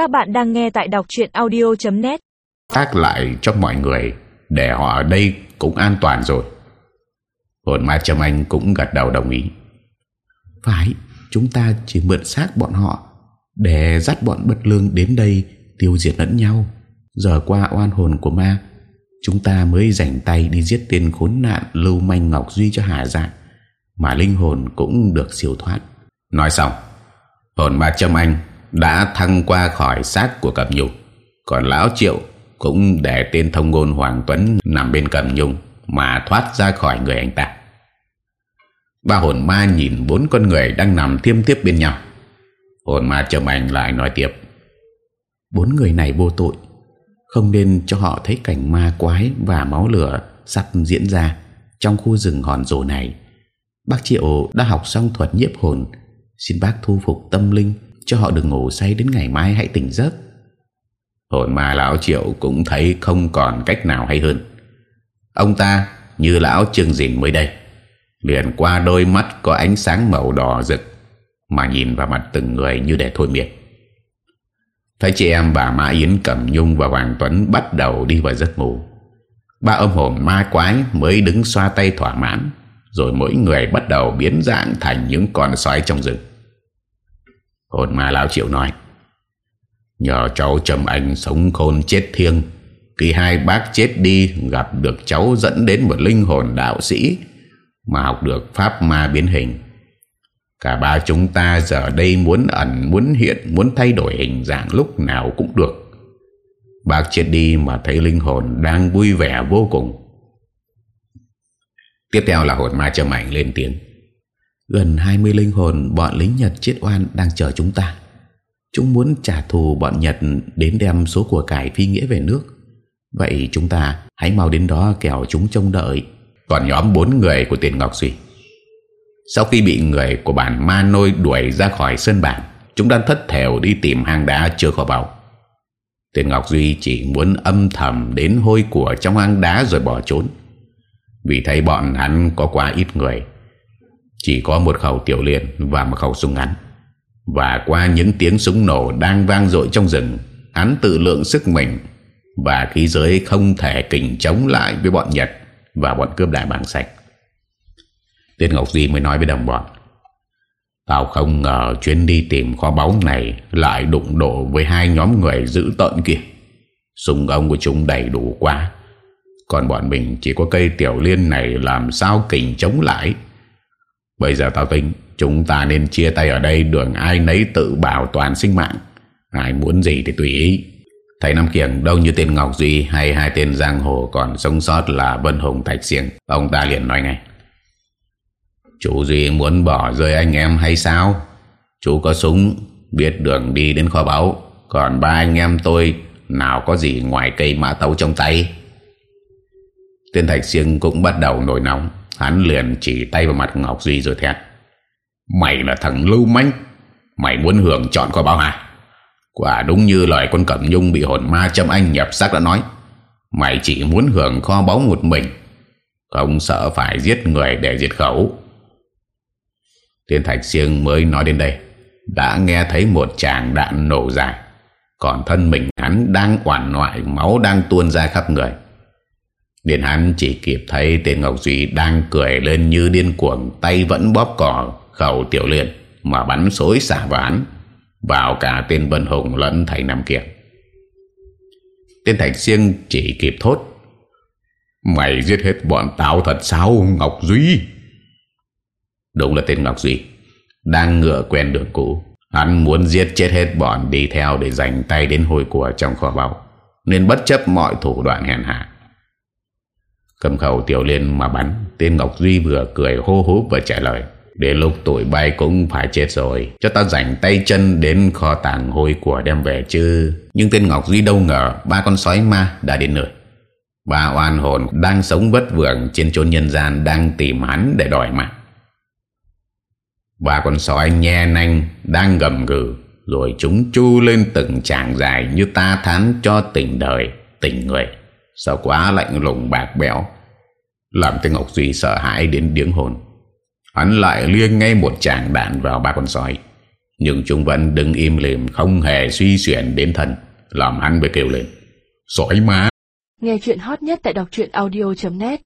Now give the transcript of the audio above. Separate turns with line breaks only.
Các bạn đang nghe tại đọc chuyện audio.net
Tác lại cho mọi người Để họ ở đây cũng an toàn rồi. Hồn ma Trâm Anh cũng gật đầu đồng ý.
Phải Chúng ta chỉ mượn xác bọn họ Để dắt bọn bất lương đến đây Tiêu diệt lẫn nhau. Giờ qua oan hồn của ma Chúng ta mới rảnh tay đi giết tên khốn nạn Lưu manh Ngọc Duy cho hà dạng Mà linh hồn cũng được siêu thoát.
Nói xong Hồn ma Trâm Anh đã thăng qua khỏi xác của Cẩm Nhung Còn Lão Triệu cũng để tên thông ngôn Hoàng Tuấn nằm bên Cẩm Nhung mà thoát ra khỏi người anh ta. Ba hồn ma nhìn bốn con người đang nằm thiêm tiếp bên nhau. Hồn ma trầm ảnh lại nói tiếp.
Bốn người này vô tội, Không nên cho họ thấy cảnh ma quái Và máu lửa sắp diễn ra Trong khu rừng hòn rồ này Bác Triệu đã học xong thuật nhiếp hồn Xin bác thu phục tâm linh cho họ đừng ngủ say đến ngày mai hãy tỉnh giấc.
Hồn ma lão Triệu cũng thấy không còn cách nào hay hơn. Ông ta như lão trương dình mới đây, Liền qua đôi mắt có ánh sáng màu đỏ rực Mà nhìn vào mặt từng người như để thôi miệt. Thấy chị em bà Mã Yến, Cẩm Nhung và Hoàng Tuấn bắt đầu đi vào giấc ngủ, Ba âm hồn ma quái mới đứng xoa tay thỏa mãn, Rồi mỗi người bắt đầu biến dạng thành những con sói trong rừng. Hồn ma lão triệu nói Nhờ cháu Trầm Anh sống khôn chết thiêng Khi hai bác chết đi gặp được cháu dẫn đến một linh hồn đạo sĩ Mà học được pháp ma biến hình Cả ba chúng ta giờ đây muốn ẩn, muốn hiện, muốn thay đổi hình dạng lúc nào cũng được. Bác chết đi mà thấy linh hồn đang vui vẻ vô cùng. Tiếp theo là hồn ma trầm ảnh lên tiếng.
Gần 20 linh hồn bọn lính Nhật chết oan đang chờ chúng ta. Chúng muốn trả thù bọn Nhật đến đem số của cải phi nghĩa về nước. Vậy chúng ta hãy mau đến đó kẻo chúng trông đợi.
Còn nhóm bốn người của tiền Ngọc Duy sau khi bị người của bản ma nôi đuổi ra khỏi sân bản, Chúng đang thất thèo đi tìm hang đá chưa kho báu tiền Ngọc Duy chỉ muốn âm thầm đến hôi của trong hang đá rồi bỏ trốn Vì thấy bọn hắn có quá ít người chỉ có một khẩu tiểu liên và một khẩu súng ngắn. Và qua những tiếng súng nổ đang vang dội trong rừng, Hắn tự lượng sức mình. Và khí giới không thể kình chống lại với bọn Nhật Và bọn cướp đại bảng sạch. Tên Ngọc Di mới nói với đồng bọn, Tao không ngờ chuyến đi tìm kho báu này Lại đụng độ với hai nhóm người dữ tợn kia. Súng ông của chúng đầy đủ quá. Còn bọn mình chỉ có cây tiểu liên này Làm sao kình chống lại Bây giờ tao tính, Chúng ta nên chia tay ở đây Đường ai nấy tự bảo toàn sinh mạng. Ai muốn gì thì tùy ý. Thầy Nam Kiểng, đâu như tên Ngọc Duy Hay hai tên Giang Hồ còn sống sót là Vân Hùng Thạch Siêng. Ông ta liền nói ngay. Chú Duy muốn bỏ rơi anh em hay sao? Chú có súng, Biết đường đi đến kho báu. Còn ba anh em tôi, Nào có gì ngoài cây mã tấu trong tay? Tên Thạch Siêng cũng bắt đầu nổi nóng. Hắn liền chỉ tay vào mặt Ngọc Duy rồi thét. Mày là thằng lưu manh. Mày muốn hưởng chọn kho báu hả Quả đúng như lời con Cẩm Nhung Bị hồn ma châm anh nhập sắc đã nói. Mày chỉ muốn hưởng kho báu một mình. Không sợ phải giết người để diệt khẩu. Tiên Thạch Siêng mới nói đến đây, Đã nghe thấy một chàng đạn nổ dài. Còn thân mình hắn đang quản ngoại Máu đang tuôn ra khắp người. Điện hắn chỉ kịp thấy tên Ngọc Duy đang cười lên như điên cuồng, Tay vẫn bóp cỏ khẩu tiểu liên Mà bắn xối xả ván Vào cả tên Vân Hùng lẫn thầy Nam Kiệt. Tên Thạch Siêng chỉ kịp thốt, Mày giết hết bọn tao thật sao, Ngọc Duy? Đúng là tên Ngọc Duy, Đang ngựa quen đường cũ. Hắn muốn giết chết hết bọn đi theo Để giành tay đến hồi của trong kho báu, Nên bất chấp mọi thủ đoạn hèn hạ Cầm khẩu tiểu liên mà bắn, Tên Ngọc Duy vừa cười hô húp và trả lời Đến lúc tuổi bay cũng phải chết rồi, Cho ta rảnh tay chân đến kho tàng hôi của đem về chứ. Nhưng tên Ngọc Duy đâu ngờ, Ba con sói ma đã đến nơi. Ba oan hồn đang sống vất vưởng Trên chốn nhân gian đang tìm hắn để đòi mạng. Ba con sói nhe nanh đang gầm gừ, Rồi chúng chu lên từng tràng dài Như ta thán cho tình đời, Tình người. Sao quá lạnh lùng bạc bẽo? Làm tên Ngọc Duy sợ hãi đến điếng hồn. Hắn lại liêng ngay một tràng đạn vào ba con sói. Nhưng chúng vẫn đứng im lìm, Không hề suy xuyển đến thần Làm hắn bị kêu lên. Sói má!
Nghe chuyện hot nhất tại đọc truyện audio.net